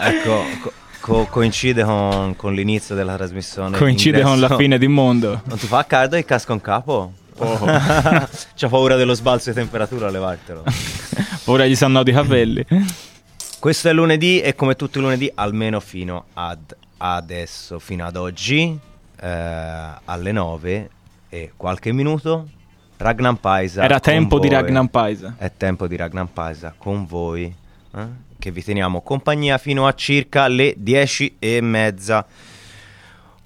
Ecco, co- co- coincide con, con l'inizio della trasmissione. Coincide con la fine di mondo. Non ti fa caldo il casco in capo? C'ho paura dello sbalzo di temperatura a levartelo. Ora gli sanno di capelli. Questo è lunedì e come tutti i lunedì, almeno fino ad adesso, fino ad oggi, eh, alle 9 e qualche minuto, Ragnar Paisa. Era tempo di voi. Ragnar Paisa. È tempo di Ragnar Paisa con voi, eh, che vi teniamo compagnia fino a circa le 10 e mezza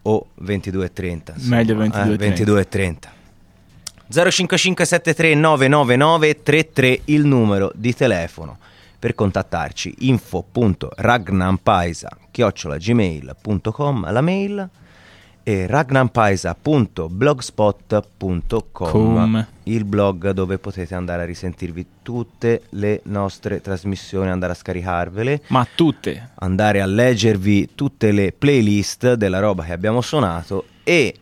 o 22.30. insomma, Meglio eh, 22.30. 22.30. 055 999 33 il numero di telefono per contattarci info.ragnampaisa chiocciolagmail.com la mail e ragnampaisa.blogspot.com Com. il blog dove potete andare a risentirvi tutte le nostre trasmissioni andare a scaricarvele Ma tutte. andare a leggervi tutte le playlist della roba che abbiamo suonato e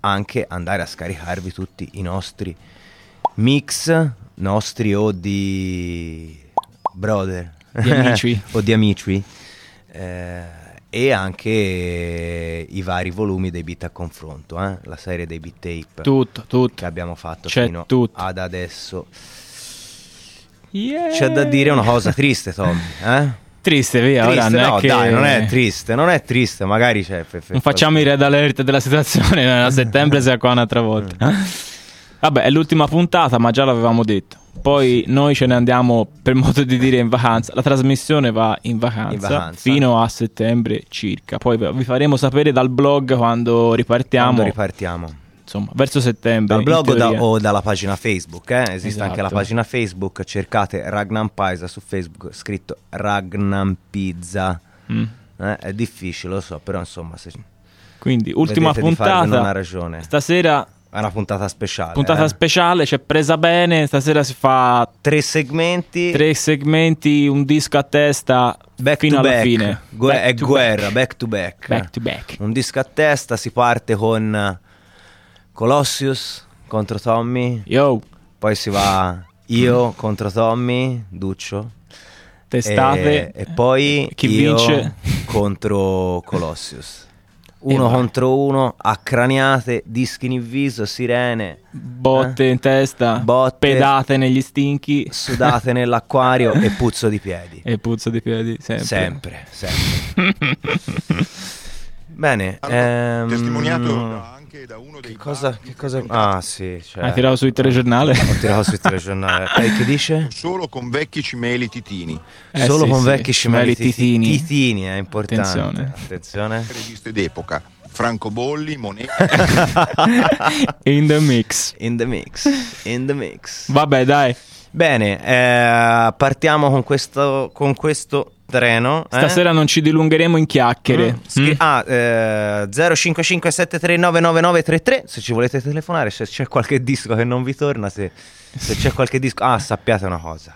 anche andare a scaricarvi tutti i nostri mix nostri o di brother Di o di amici eh, e anche i vari volumi dei beat a confronto eh, la serie dei beat tape Tutto, che tutto. abbiamo fatto C'è fino tutto. ad adesso Yeah. c'è da dire una cosa triste Tommy eh? Triste, via. ora Triste, non no, è che... dai, non è triste, non è triste, magari c'è. fe- fe- Non facciamo i red alert della situazione. A settembre sia qua un'altra volta. Mm. Vabbè, è l'ultima puntata, ma già l'avevamo detto. Poi noi ce ne andiamo, per modo di dire, in vacanza. La trasmissione va in vacanza, In vacanza. fino a settembre circa. Poi vi faremo sapere dal blog quando ripartiamo. Quando ripartiamo. insomma, verso settembre. Dal blog o, da- o dalla pagina Facebook, eh? esiste anche la Esatto. pagina Facebook, cercate Ragnan Paisa su Facebook, scritto Ragnan Pizza. Mm. Eh, È difficile, lo so, però insomma, se Quindi, ultima puntata. Stasera, È una puntata speciale. puntata eh. speciale, c'è presa bene. Stasera si fa Tre segmenti. tre segmenti, un disco a testa Back fino alla back. fine. Gue- Back è guerra, back. back to back. Back to back. Un disco a testa, si parte con Colossius contro Tommy, Yo, poi si va io contro Tommy, Duccio. testate. E, e poi Chi vince? contro Colossius. Uno vai. contro uno, accraniate, dischi in viso, sirene, Botte eh? in testa, Botte. pedate negli stinchi sudate nell'acquario e puzzo di piedi. e puzza di piedi. Sempre. Sempre, sempre. Bene, ehm, testimoniato anche da uno dei che cosa, che cosa... Ah sì, cioè, Hai tirato sul telegiornale? ho tirato sui telegiornali. E che dice? solo con vecchi cimeli titini, Eh Solo sì, con sì. vecchi Scimali titini. Titini è importante. Attenzione. Attenzione. riviste d'epoca, francobolli, monete. In the mix. In the mix. In the mix. Vabbè, dai. Bene, eh, partiamo con questo, con questo treno. eh? Stasera non ci dilungheremo in chiacchiere. Mm. Scri- Mm? Ah, eh, 05573999933 se ci volete telefonare, se c'è qualche disco che non vi torna, se, se c'è qualche disco... Ah, sappiate una cosa.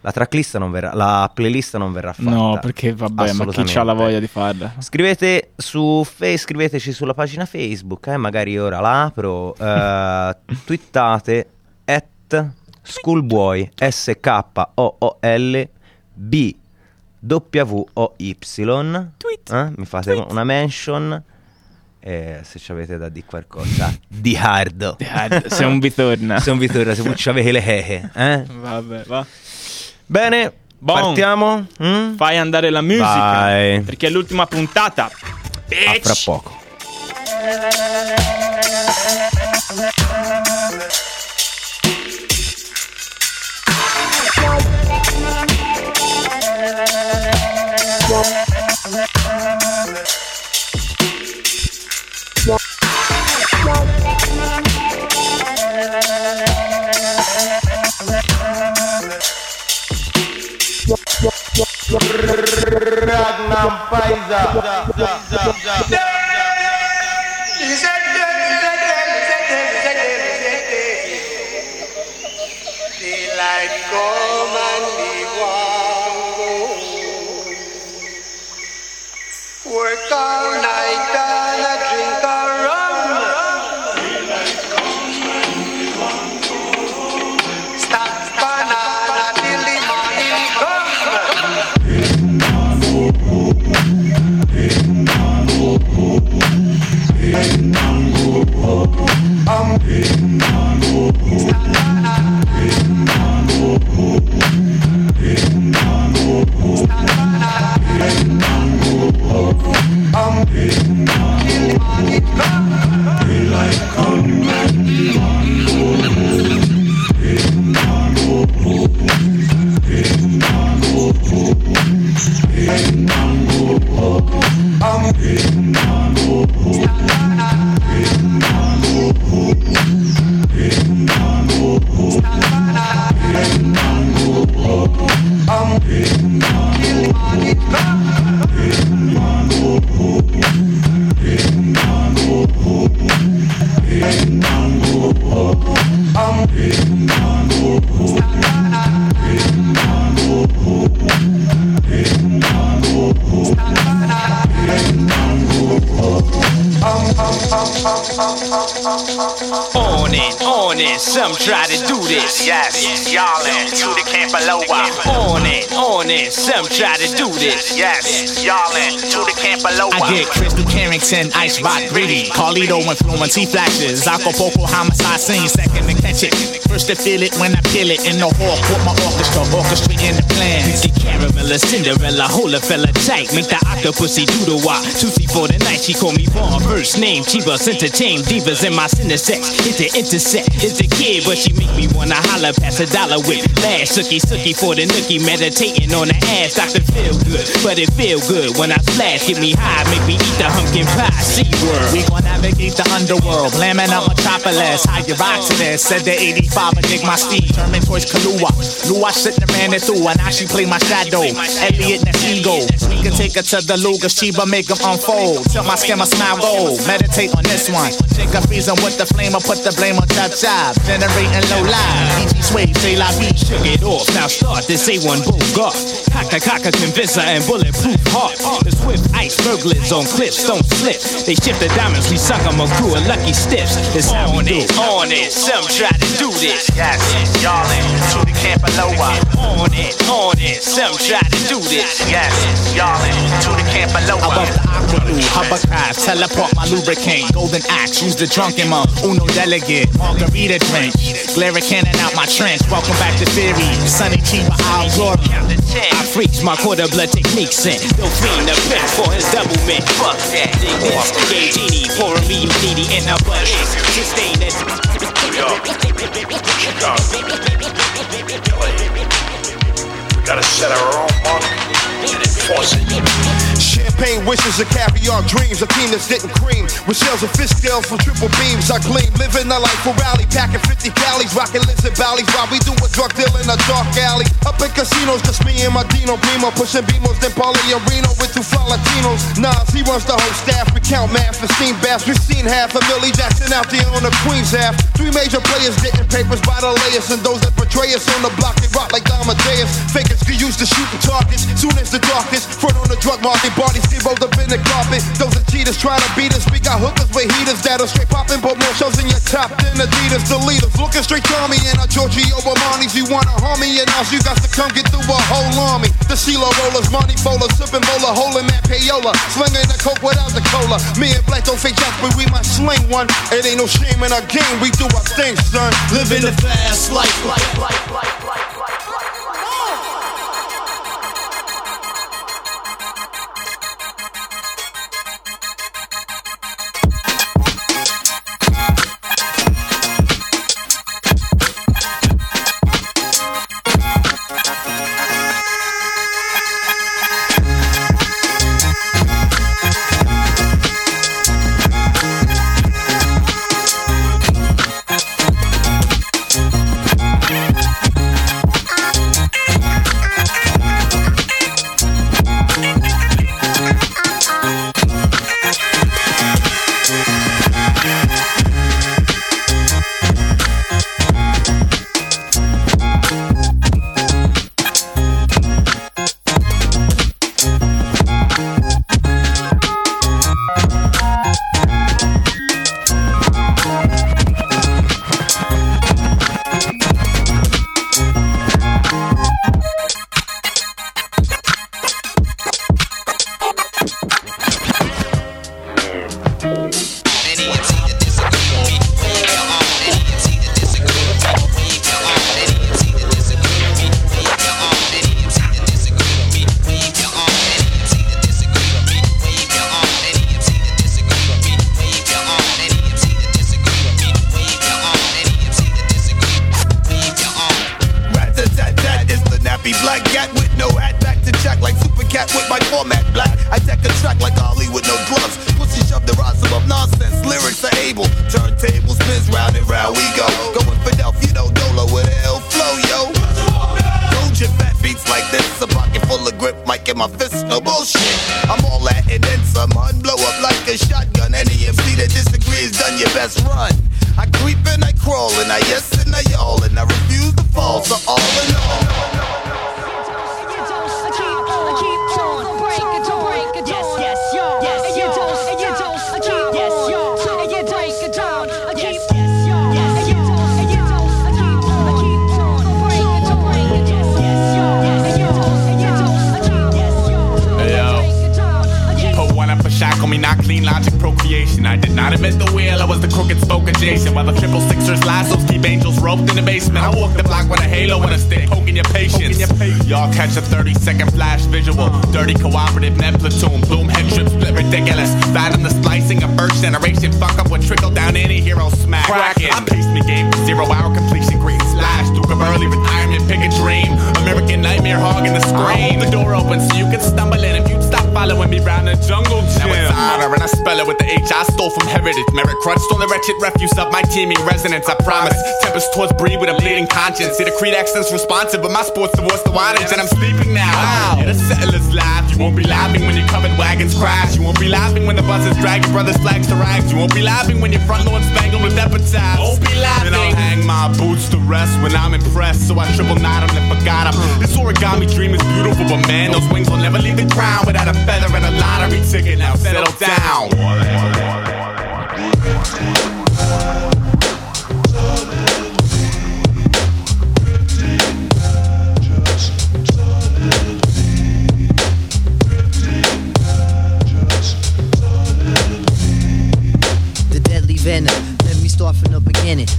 La tracklist non verrà, la playlist non verrà fatta. No, perché vabbè, ma chi c'ha la voglia di farla? Scrivete su Face, scriveteci sulla pagina Facebook, eh, magari ora la apro. eh, twittate at schoolboy S-K-O-O-L B W O Y. Eh? Mi fate una mention. eh, se ci avete da dire qualcosa di hard. Se non vi torna. Se non vi torna, se ci avete le cheche. Eh? Vabbè, va. Bene, Bon. partiamo. Mm? Fai andare la musica. Vai. Perché è l'ultima puntata. A Bitch. fra poco. Ragnam Paisa. Work On it, on it, some try to do this. Yes, y'all in to the camp below. Uh. On it, on it, some try to do this. Yes, y'all in to the camp below. Uh. I get Krystle Carrington, Ice Rock Gritty, Carlito influence, he flashes, Acapulco homicide scene, second to catch it. First to feel it when I feel it in the hall, put my orchestra, orchestrating the plan. The caramel, Cinderella, hold a fella tight. Make the octopusy do the walk. Tootsie for the night, she call me Vaughn. First name, Chivas entertain divas in my cinesex. Hit the intersect, it's the kid, but she make me wanna holler past a dollar with lash. Sookie, sookie for the nookie, meditating on the ass. Doctor feel good, but it feel good when I flash. Get me high, make me eat the pumpkin pie. Sea world. We gon' navigate the underworld, blaming out Metropolis. How you rock to this? Said the 85 I dig my steed. Turning towards Kalua. Knew I shouldn't have ran it through, and now she play my shadow. Elliot Nasigo. We can take her to the Luga, Sheba, make them unfold. Till my skin, my smile gold. Meditate on this one. Think of freezing with the flame, or put the blame on Chop Chop. Generating low live. EG Sway, say la vie. Shook it off, now start this A1 Bogart. Cocker, cocker, convincer, and bulletproof heart. The swift ice burglars on cliffs don't slip. They shift the diamonds, we suck 'em a crew of lucky stiffs. It's how we On do. it, on it, some try to do this. Yes, y'all in to the camp below. Uh. On it, on it, some try to do this. Yes, y'all in to the camp below. Uh. Above the aqua blue, hovercraft, teleport my lubricant, golden axe, use the drunken monk, uno delegate, margarita drink, glare cannon out my trench, welcome back to theory, Sonny Chiba, I'll glory. I freaks my quarter blood techniques in. Don't fiend the pimp for his double mint. Fuck that. Dig this. Gay genie pouring me needy in a butt. Sustain it. Gotta set our own mark and enforce it. Champagne wishes and caviar dreams. A team that's getting cream. With shells and fish scales from triple beams. I gleam. Living a life for rally. Packing 50 calories. Rocking lizard valleys. While we do a drug deal in a dark alley. Up in casinos. Just me and my Dino Primo. Pushing Beamos. Then Paulie and Reno with two fly Latinos. Nas, he runs the whole staff. We count math and steam baths. We've seen half a Millie Jackson out there on the Queen's half. Three major players getting papers by the layers. And those that betray us on the block. They rock like Amadeus. Fakers get used to shooting targets. Soon as the darkest. Front on the drug market. Get rolled up in the carpet. Those that cheat Adidas try to beat us. We got hookers with heaters that'll straight poppin', put more shows in your top than Adidas. The leaders looking straight to me and our Giorgio Armani's. You wanna harm me and us, you got to come get through a whole army. The CeeLo rollers, Monty Bowler, sippin' bowler, holding that payola, slinging the coke without the cola. Me and Black don't fake jobs, but we might sling one. It ain't no shame in our game, we do our thing, son. Living the fast life, life, life, life. You won't be laughing when your covered wagons crash. You won't be laughing when the buses drag your brother's flags to rags. You won't be laughing when your front lawn spangled with epitaphs. Won't be laughing. Then I'll hang my boots to rest when I'm impressed. So I triple knot 'em and forgot 'em. Mm. This origami dream is beautiful, but man, those wings will never leave the ground without a feather and a lottery ticket. Now settle down.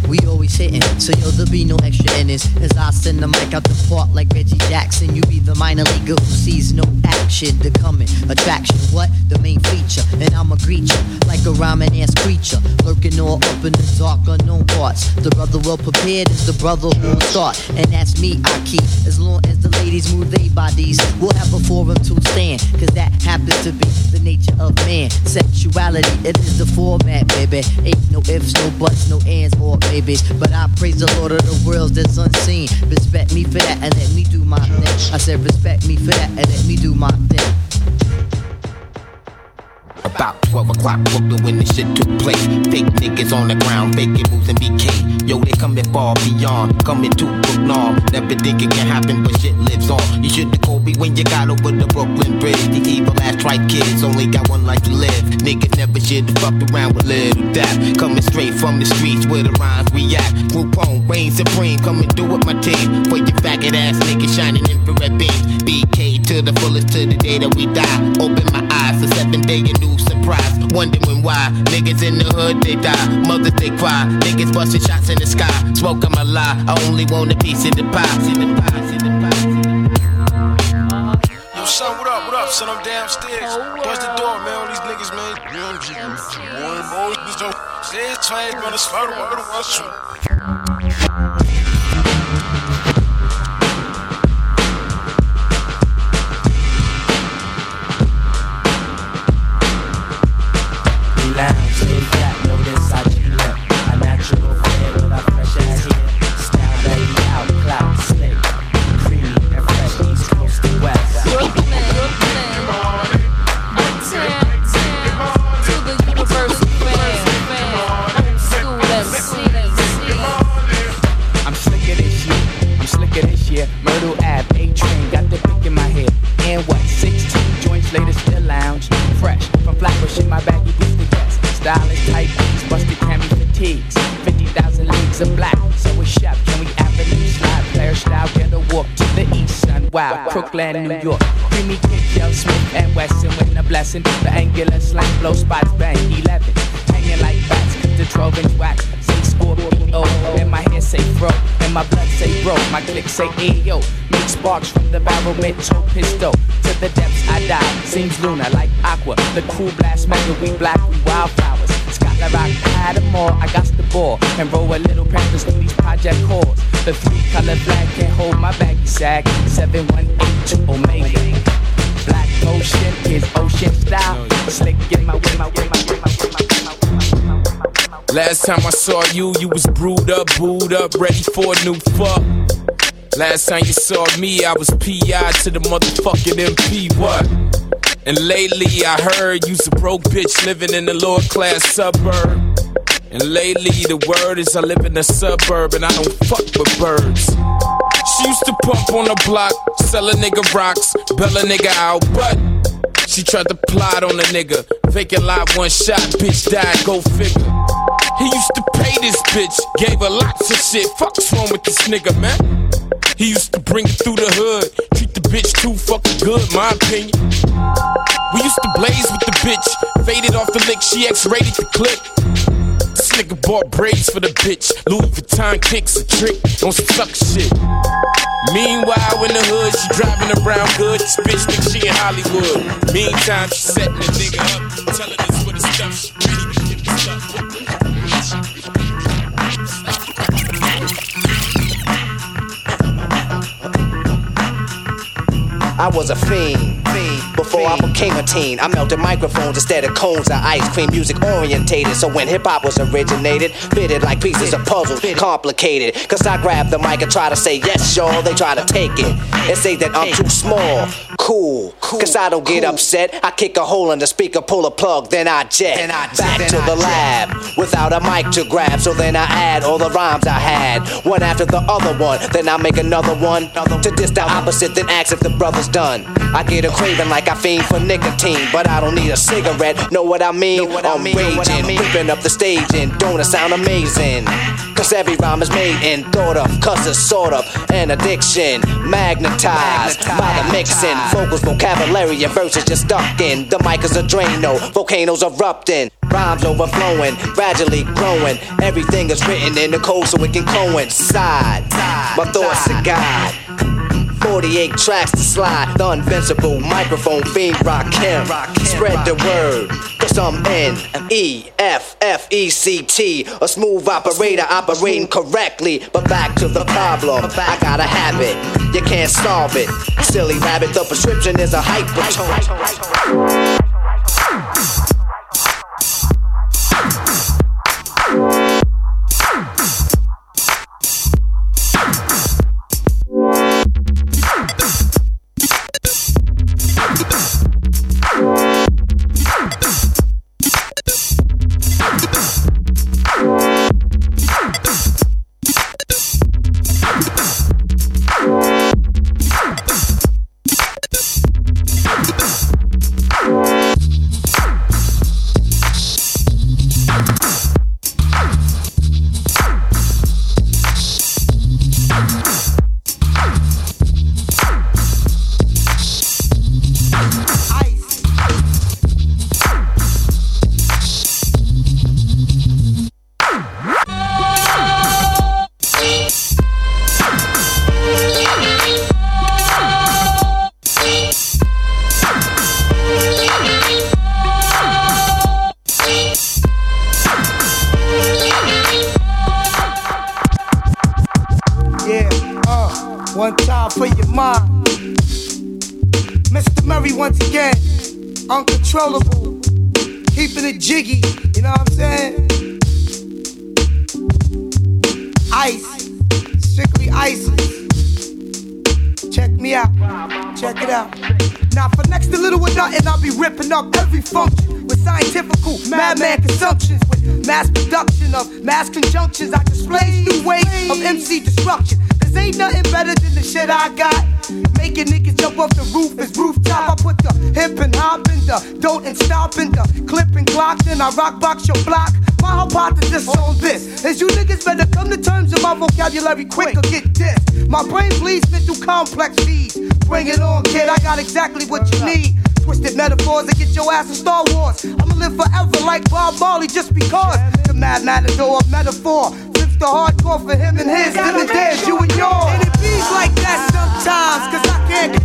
We always hitting, so yo, there'll be no extra innings. As I send the mic out the park like Reggie Jackson, you be the minor leaguer who sees no action. The coming attraction, what? The main feature. And I'ma greet you like a rhyming ass creature, lurking all up in the dark, unknown parts. The brother well prepared is the brother who will start, and that's me. I keep as long as the ladies move their bodies. We'll have a forum to stand, cause that happens to be the nature of man. Sexuality, it is the format, baby. Ain't no ifs, no buts, no ands maybes. But I praise the Lord of the worlds that's unseen. Respect me for that and let me do my thing. I said, respect me for that and let me do my thing. About 12 o'clock Brooklyn when this shit took place. Fake niggas on the ground, faking moves in BK. Yo, they coming far beyond, coming to Brooklyn. Never think it can happen, but shit lives on. You should've called me when you got over the Brooklyn Bridge. The evil ass trite kids only got one life to live. Niggas never should've fucked around with little death. Coming straight from the streets where the rhymes react. Group home, reign supreme, coming through with my team. For your faggot ass niggas shining infrared beams. BK to the fullest to the day that we die. Open my eyes, a seven day a new surprise. Wondering why niggas in the hood they die, mothers they cry, niggas busting shots in the sky. Smoke I'm a lie, I only want a piece of the pie. Yo, son, what up? What up, son? I'm downstairs. Bust the door, man. All these niggas, man. Boy, boy, this don't. Say, train, man. It's further, word, what's year. Myrtle Ave, A train, got the pick in my head. And what, 16 joints later, still lounge. Fresh from Flatbush in my baggy boots to guess. Stylish tight beats, busted cami fatigues. 50,000 leagues of black, so we chef. Can we avenue slide? Player style, get a walk to the east sun. Wow, Crooklyn, New York. Creamy kid, Joe Smith and Wesson with a blessing. The angular slang, blow spots, bang, 11. Hanging like bats, the 12 inch wax. Scorpio, oh, oh. and my hair say fro, and my blood say bro. My click say ayo. Make sparks from the barrel, mental pistol. To the depths I die. Seems lunar like aqua. The cool blast metal, we black, we wildflowers. Scotland Rock, I had them all. I got the ball and roll a little pampers through these project calls. The three color flag can't hold my baggy sack. 7182 Omega. Black motion is ocean style. Slick in my way, my way, my way, Last time I saw you, you was brewed up, booed up, ready for a new fuck. Last time you saw me, I was PI to the motherfucking MP. What? And lately I heard you's a broke bitch living in a lower class suburb. And lately the word is I live in a suburb and I don't fuck with birds. She used to pump on the block, sell a nigga rocks, bail a nigga out, but she tried to plot on a nigga. Vacant lot, one shot, bitch died, go figure. He used to pay this bitch, gave her lots of shit. Fuck's wrong with this nigga, man? He used to bring it through the hood, treat the bitch too fucking good, my opinion. We used to blaze with the bitch, faded off the lick, she X-rated the clip. This nigga bought braids for the bitch, Louis Vuitton kicks a trick on some suck shit. Meanwhile, in the hood, she driving around good. This bitch thinks she in Hollywood. Meantime, she setting the nigga up, telling us what the stuff really I was a fiend. Before I became a teen, I melted microphones instead of cones of ice cream. Music orientated, so when hip hop was originated, fitted like pieces of puzzle, complicated. Cause I grab the mic and try to say yes, y'all. They try to take it and say that I'm too small. Cool, cause I don't get upset. I kick a hole in the speaker, pull a plug, then I jet back to the lab without a mic to grab. So then I add all the rhymes I had, one after the other one. Then I make another one to diss the opposite, then ask if the brother's done. I get a craving like I fiend for nicotine, but I don't need a cigarette. Know what I mean? What I'm raging, ripping up the stage, and don't it sound amazing? Cause every rhyme is made and thought of, cause it's sort of an addiction. Magnetized by the mixing, vocals, vocabulary, and verses just stuck in. The mic is a Drano, volcanoes erupting. Rhymes overflowing, gradually growing. Everything is written in the code so it can coincide. My thoughts are God. 48 tracks to slide. The invincible microphone fiend rock him. Spread the word. Cause I'm N E F F E C T. A smooth operator operating correctly. But back to the problem. I gotta have it. You can't solve it. Silly rabbit, the prescription is a hypertone. Off the roof is rooftop. I put the hip and hop in the don't and stop in the clip and clock. Then I rock box your block. My hypothesis on this is you niggas better come to terms with my vocabulary quick or get this. My brain bleeds fit through complex feeds. Bring it on, kid. I got exactly what you need. Twisted metaphors that get your ass in Star Wars. I'ma live forever like Bob Marley just because. The mad matador of metaphor. Flips the hardcore for him and his, them and theirs, you and yours. And it beats like that sometimes, cause I can't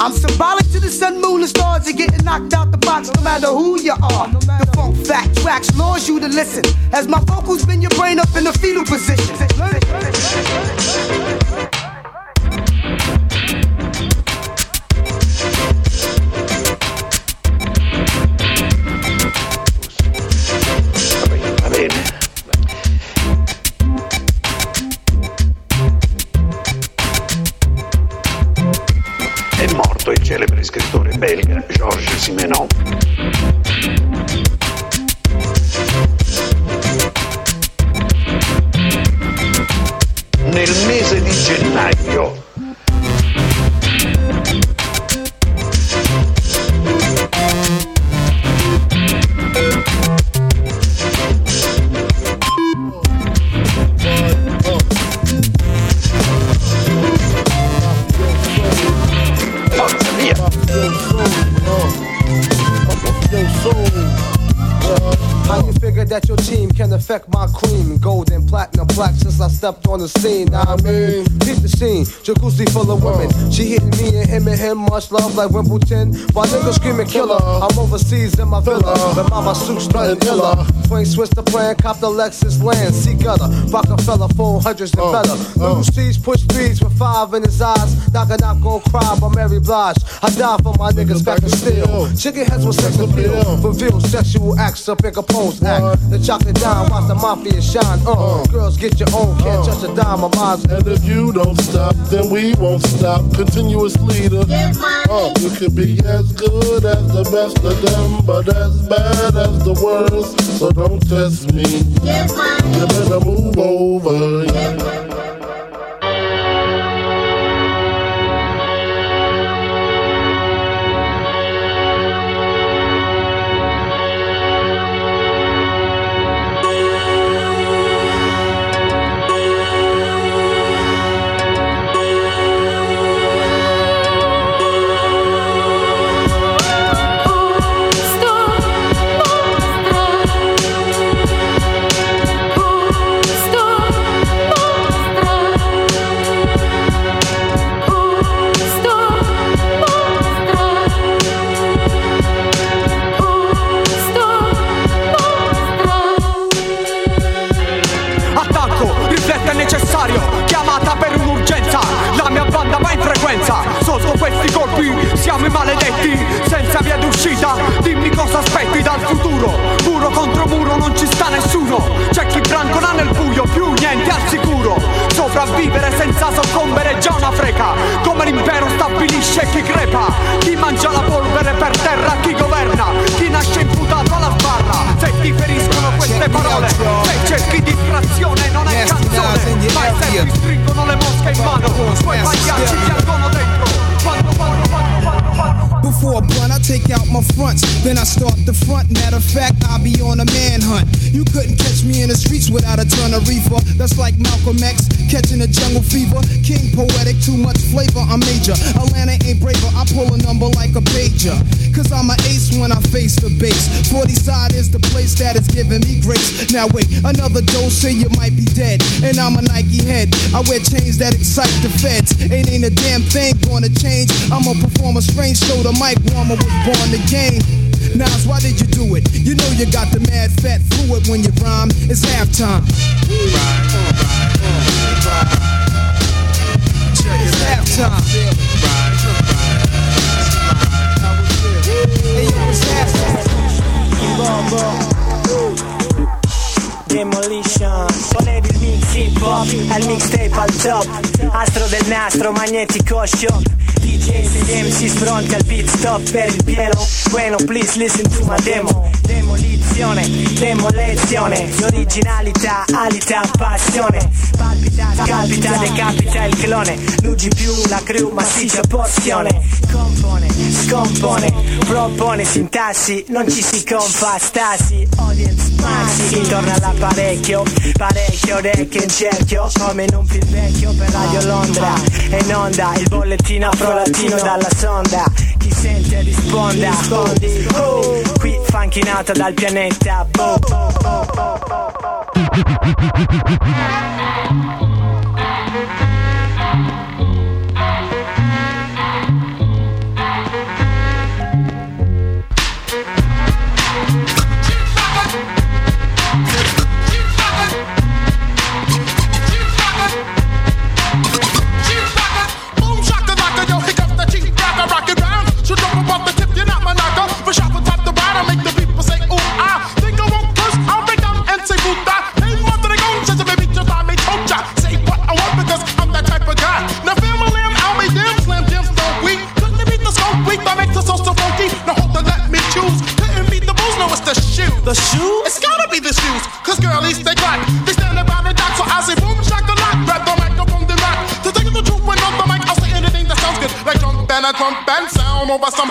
I'm symbolic to the sun, moon, and stars. You're getting knocked out the box no matter who you are. The funk fact tracks lures you to listen. As my vocals spin your brain up in the fetal position. Celebre scrittore belga Georges Simenon. Nel mese di gennaio affect my cream? Stepped on the scene. I mean, keep the scene. Jacuzzi full of women. She hitting me and him and him. Much love like Wimbledon. While niggas screaming killer. I'm overseas in my villa. But mama suits nothing iller. Swing switch the plan. Cop the Lexus land. See gutter. Rockefeller phone hundreds and uh, better. Uh. Little C's push threes with five in his eyes. Knock a knock gon' cry by Mary Blige. I die for my niggas back in steel. Chicken heads with sex appeal. Reveal sexual acts up in compose act. The chocolate dime, watch the mafia shine. Uh, uh. girls get your own, can't touch a dime of mine. And if you don't stop, then we won't stop. Continuous leader. Uh, you could be as good as the best of them, but as bad as the worst. So don't test me. You better move over. Now wait, another dose and you might be dead. And I'm a Nike head. I wear chains that excite the feds. Ain't ain't a damn thing gonna change. I'ma perform a strange show. The mic warmer was born the game. Nas, why did you do it? You know you got the mad fat fluid when you rhyme. It's halftime. It's halftime. Hey, yo, it's halftime. Demolition. Volevi il mix hip hop Al mixtape al top. Astro del nastro Magnetico shock DJs ed MCs pronti al pit stop per il pieno. Bueno please listen to my demo. Demolizione, demolizione. L'originalità, alita, passione. Palpita, scalpita, decapita il clone. Lugi più la crew, massiccia porzione. Compone, scompone Propone sintassi Non ci si confa massi Intorno all'apparecchio. Parecchio orecchie in cerchio Come in un film vecchio per Radio Londra. E in onda il bollettino afro-latino dalla sonda. Chi sente risponda. Rispondi. Oh, Qui fanchinata dal pianeta. Boh, boh, boh, boh, boh. Over some,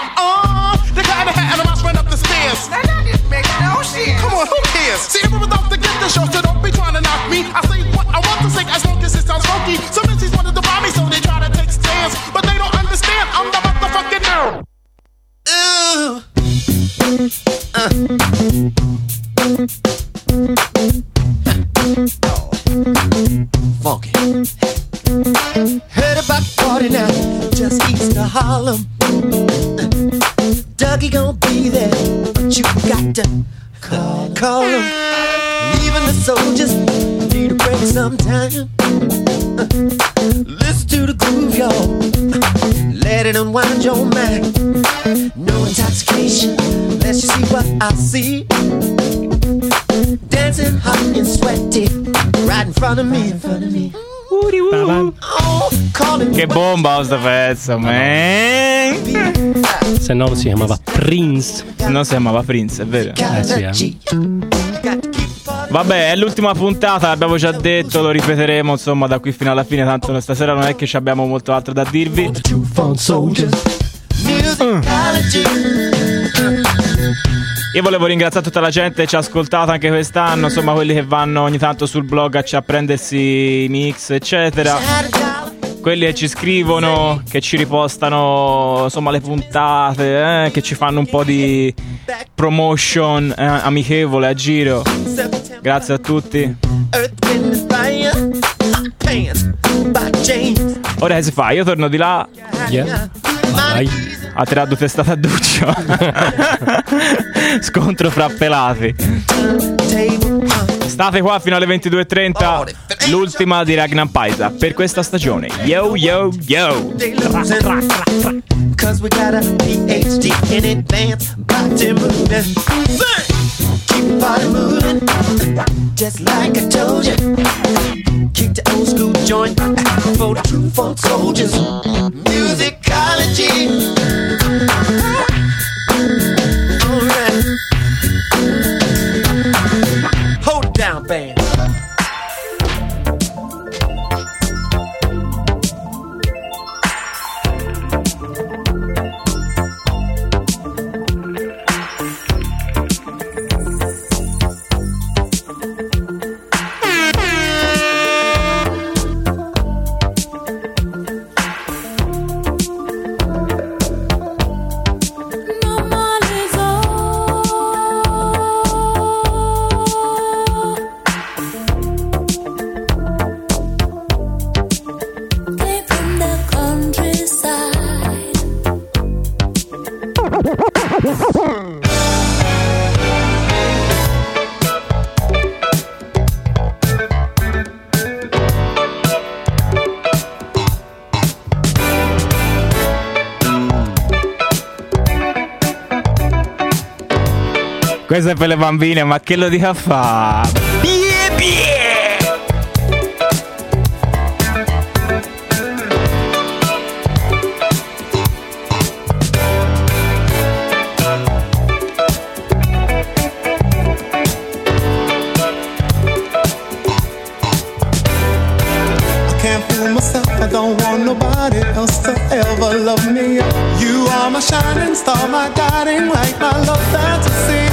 bomba sto pezzo, man. Se no si chiamava Prince. Se no si chiamava Prince, è vero. Eh sì, eh. Vabbè, è l'ultima puntata, l'abbiamo già detto, lo ripeteremo insomma da qui fino alla fine, tanto stasera non è che ci abbiamo molto altro da dirvi. Io volevo ringraziare tutta la gente che ci ha ascoltato anche quest'anno, insomma quelli che vanno ogni tanto sul blog a, a prendersi i mix, eccetera. Quelli che ci scrivono, che ci ripostano insomma le puntate, eh, che ci fanno un po' di promotion eh, amichevole a giro. Grazie a tutti. Ora che si fa? Io torno di là. Yeah. Vai. Ha tirato testata a Duccio. Scontro fra pelati. State qua fino alle 22.30. L'ultima di Ragnar Paisa per questa stagione. Yo yo yo. Cause we got a PhD in advance body moving. Keep body moving, just like I told you. Keep the old school joint for the true funk soldiers. Musicology. Questo è per le bambine, ma che lo dica a fa? To ever love me. You are my shining star, my guiding light, my love fantasy.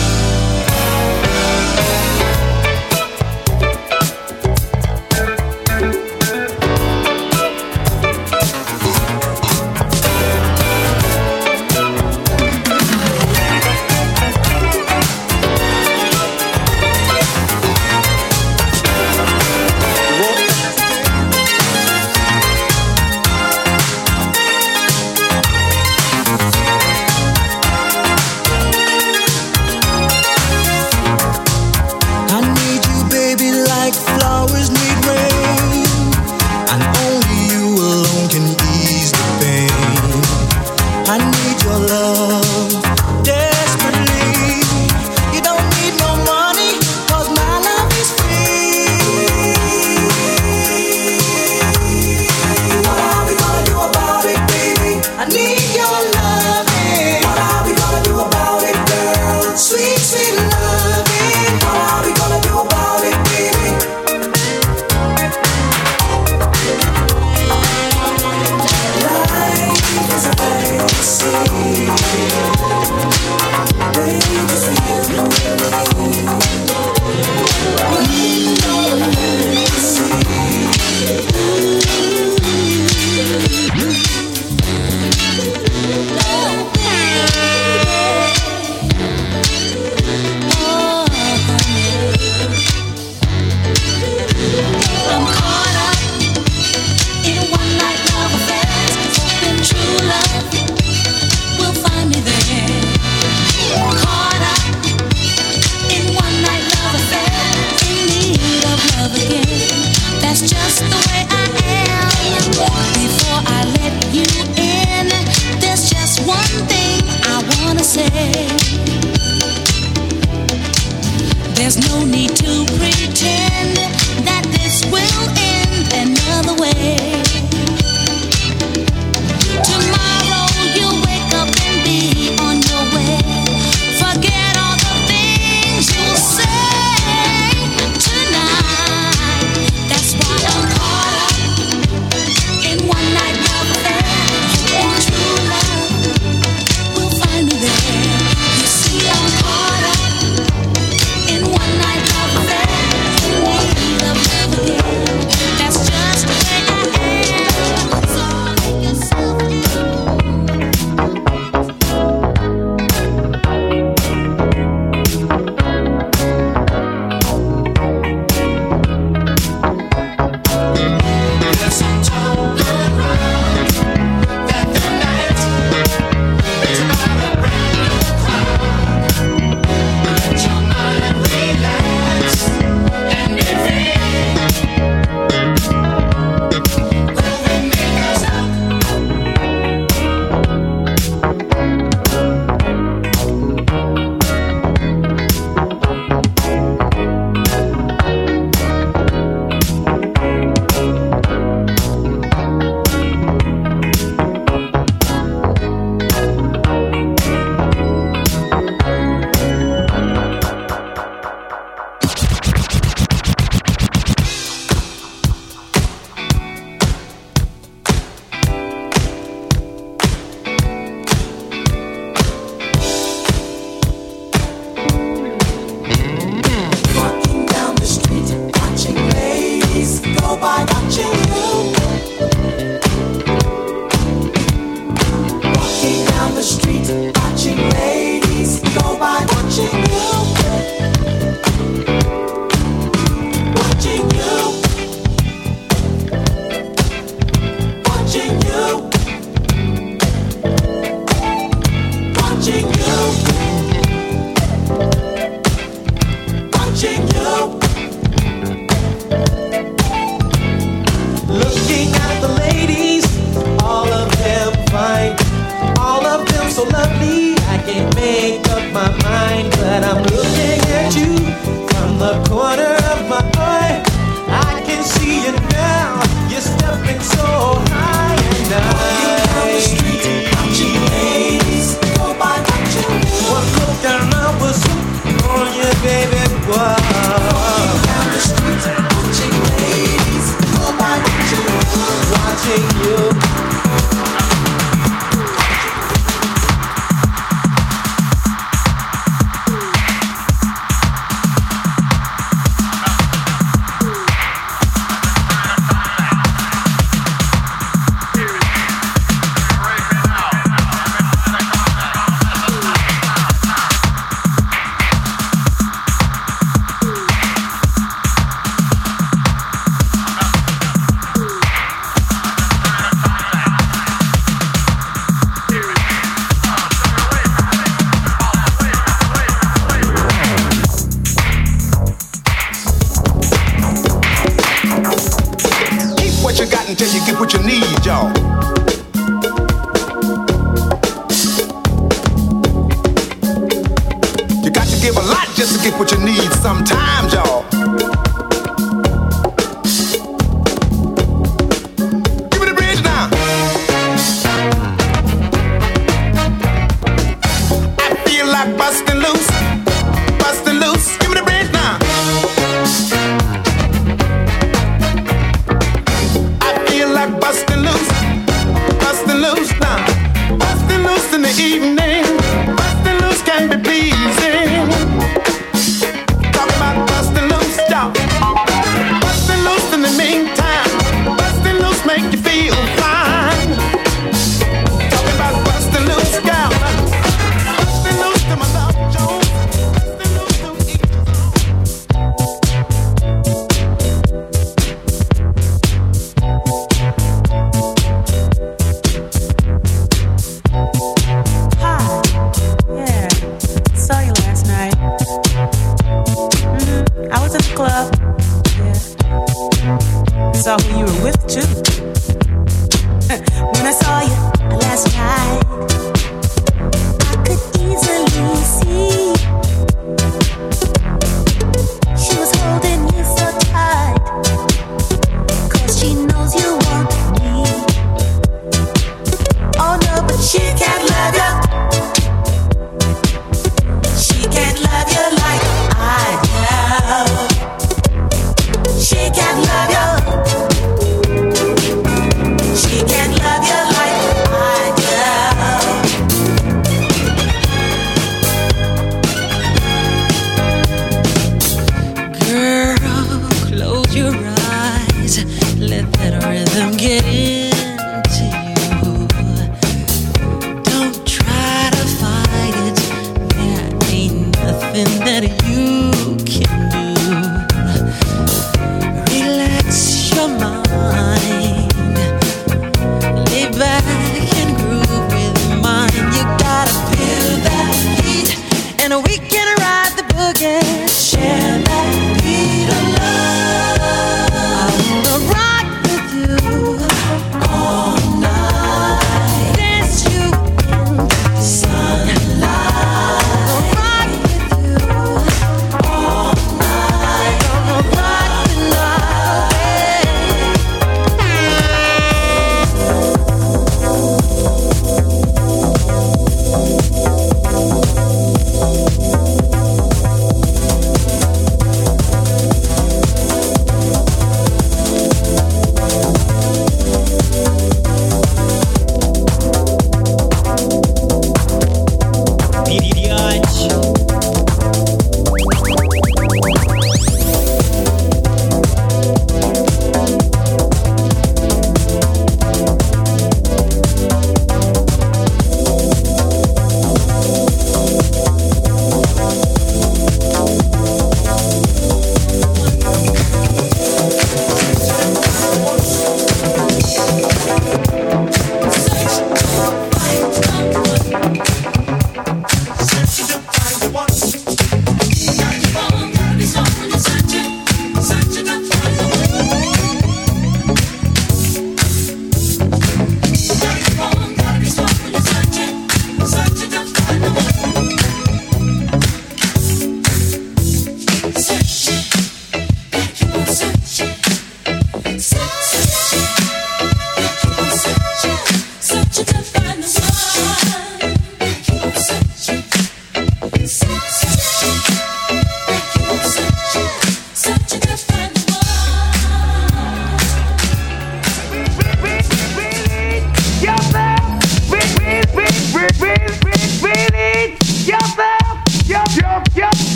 There's no need to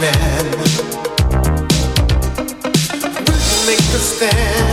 man. Will you make a stand?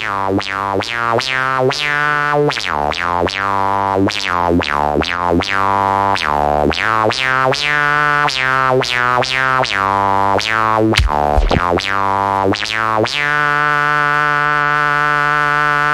Want you like no one else can. You're too much a woman for another man. Yes, I may seem shy on the outside, but that's only my disguise. 'Cause there's more to me, much more than meets the eye. I'm a Superman. Hold on tight. Ride with me through the night. Hear what I say, Superman. Hold on tight. Fly with me. Bounce. Bam. Madonna, come alto questo.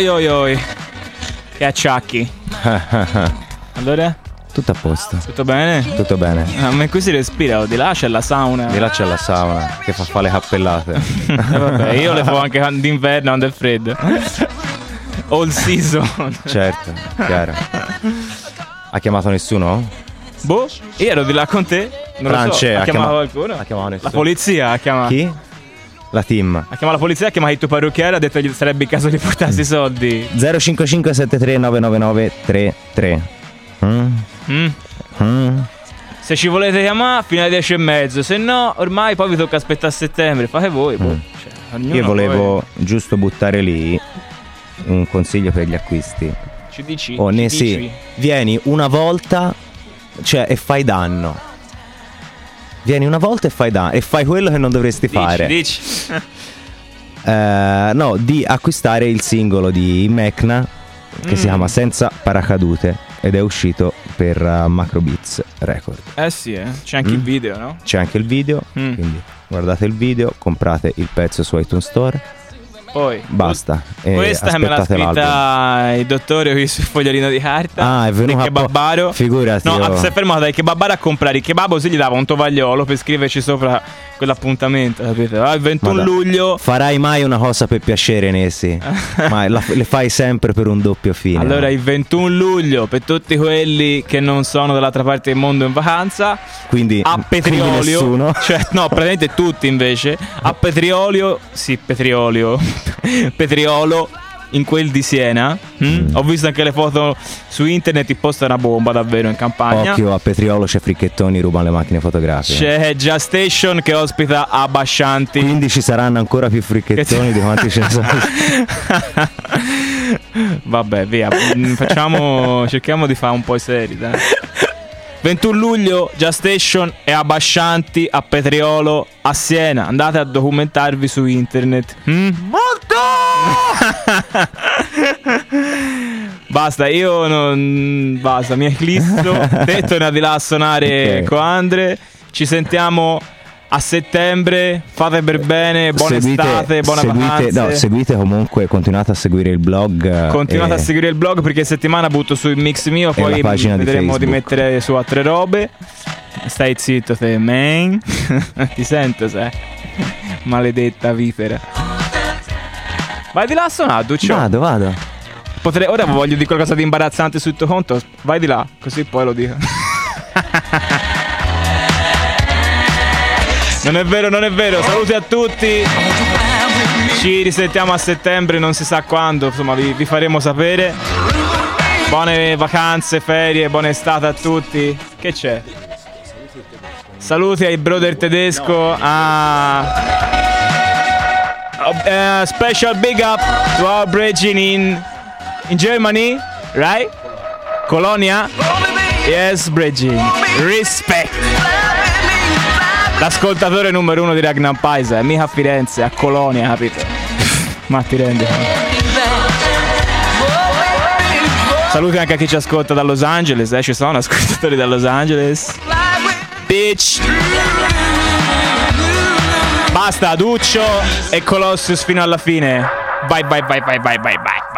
Oi oi oi. Che acciacchi. Allora? Tutto a posto. Tutto bene? Tutto bene. A me qui si respira, di là c'è la sauna. Di là c'è la sauna che fa fare le cappellate. Eh, vabbè, io le fa anche d'inverno quando è freddo. All season. certo, chiaro. Ha chiamato nessuno? Boh, io ero di là con te. Non France, lo so. Ha ha chiamato chiama- qualcuno? ha chiamato La nessuno. polizia ha chiamato. Chi? La team. Ha chiamato la polizia, ha chiamato il tuo parrucchiere, ha detto che sarebbe il caso di portarsi i soldi. 055 73 999 33. Mm? Mm. Mm? Se ci volete chiamare, fino alle 10 e mezzo. Se no, ormai poi vi tocca aspettare a settembre. Fate voi. boh. Cioè, Mm. Io volevo poi- giusto buttare lì un consiglio per gli acquisti. Ci dici? Oh, ne sì. Vieni una volta, cioè, e fai danno. Vieni una volta e fai danno. E fai quello che non dovresti fare. Dici. Eh, no, di acquistare il singolo di Mecna che si Mm. chiama Senza Paracadute ed è uscito per uh, Macro Beats Record. Eh sì, eh. C'è anche il Mm. video, no? C'è anche il video, Mm. quindi guardate il video, comprate il pezzo su iTunes Store, Poi. basta. E Questa che me l'ha l'album. scritta il dottore qui sul fogliolino di carta. Ah, è venuto po- kebabaro. Figurati. No, oh. si è fermato dai kebabaro a comprare il kebab, così gli dava un tovagliolo per scriverci sopra quell'appuntamento, capite? Ah, il 21 Madonna. luglio. Farai mai una cosa per piacere, Nessi? Ma la- le fai sempre per un doppio fine. Allora, no? il 21 luglio, per tutti quelli che non sono dall'altra parte del mondo in vacanza, quindi, a quindi Petriolio, nessuno. cioè no, praticamente tutti invece, a Petriolio, sì, Petriolio, Petriolo, in quel di Siena. mm? Ho visto anche le foto su internet, ti posta una bomba davvero in campagna. Occhio a Petriolo, c'è Fricchettoni, rubano le macchine fotografiche. C'è già Station che ospita Abascianti. Quindi ci saranno ancora più fricchettoni di quanti ce ne sono. Vabbè, via. Mm, Facciamo. cerchiamo di fare un po' i seri, dai. 21 luglio, Just Station e Abascianti a Petriolo a Siena. Andate a documentarvi su internet. Mm? Basta, io non. Basta, mi eclisso. Te di là a suonare Ok. con Andre. Ci sentiamo a settembre. Fate per bene. Buona estate, buona seguite, vacanza. no, seguite comunque, continuate a seguire il blog. eh, Continuate e a seguire il blog perché settimana butto sul mix mio, poi di vedremo di, Facebook. mettere su altre robe. Stai zitto te, man. Ti sento, sai. Maledetta vipera. Vai di là a suonare, Duccio. Vado, vado. Potrei, ora voglio dire qualcosa di imbarazzante sul tuo conto. Vai di là, così poi lo dico. non è vero, non è vero. Saluti a tutti. Ci risentiamo a settembre, non si sa quando. Insomma, vi, vi faremo sapere. Buone vacanze, ferie, buona estate a tutti. Che c'è? Saluti ai brother tedesco. Ah. Uh, special big up to our brethren in in Germany, right? Colonia? Yes, brethren. Respect. L'ascoltatore numero uno di Ragnar Paisa è mica a Firenze, a Colonia, capito? Ma ti rendi? Saluti anche a chi ci ascolta da Los Angeles, eh? Ci sono ascoltatori da Los Angeles. Bitch. Basta, Duccio e Colossus fino alla fine. Bye bye bye bye bye bye bye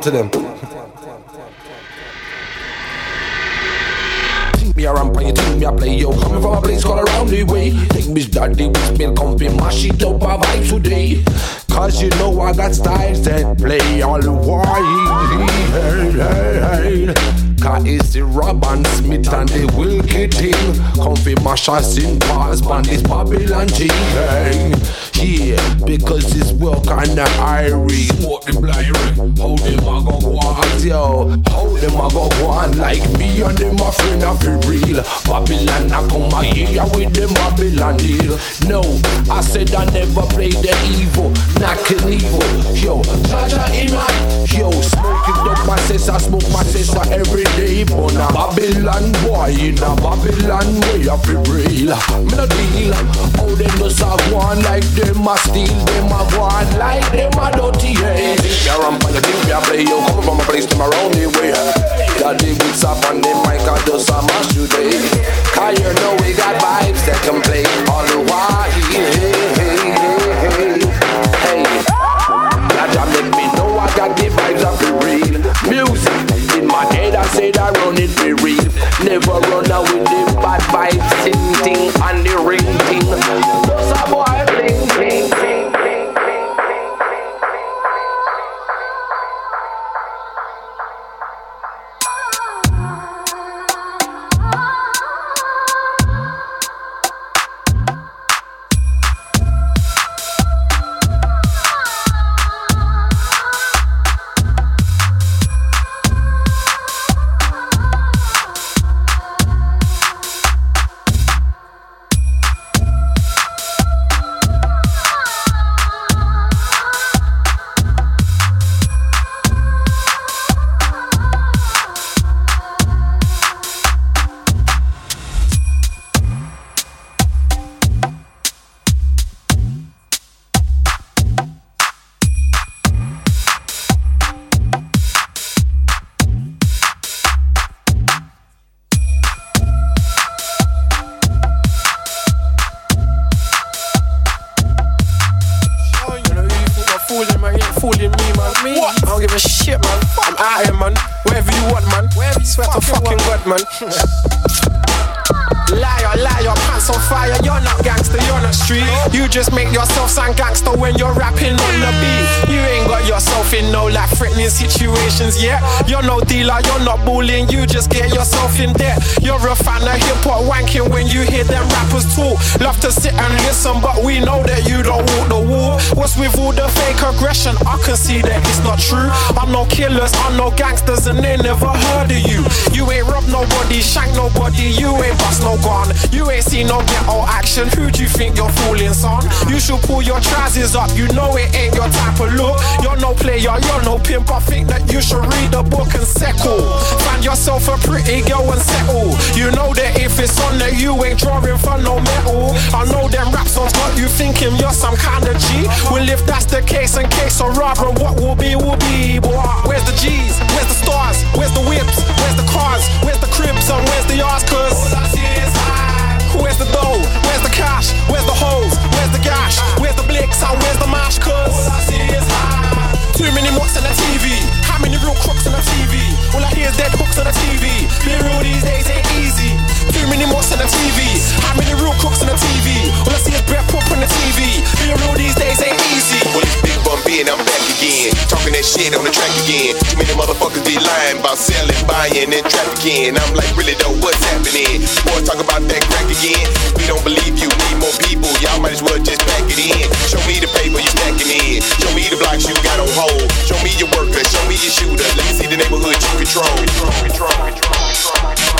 thing, to them. Me a ramp and you think me a play Yo, coming from a place called around the way Think me daddy with me comfy Mash it up a vibe today Cause you know I got styles that play all the while hey, hey, hey. Cause it's the Robin Smith and the Wilkie Ting Comfy mash us in bars Band this Babylon G hey. Yeah, because this work kinda irie Smoke the blind How them a go go on Yo, how them a go go on Like me and them a friend of the real. Babylon I come a here with them Babylon deal. No, I said I never play the evil Not evil. Yo, Jaja my Yo, it up my sister Smoke my sister every day But a Babylon boy In a Babylon way of the real. Me no deal. How them just a go on like them a steal Them a go on like them a dirty hey. Think me a ramp and you think a play Yo, coming from a place them around the way Daddy with up on them mic I just a mash today Cause you know we got vibes that can play all the while hey, hey, hey, hey, hey. That make me know I got the vibes of the real music. In my head I said I run it for real. Never run out with the bad vibes, sing thing and the and trafficking. I'm like, really though, what's happening? Boys talk about that crack again. We don't believe you, need more people. Y'all might as well just pack it in. Show me the paper you stacking in. Show me the blocks you got on hold. Show me your worker, show me your shooter. Let me see the neighborhood you control. control, control, control.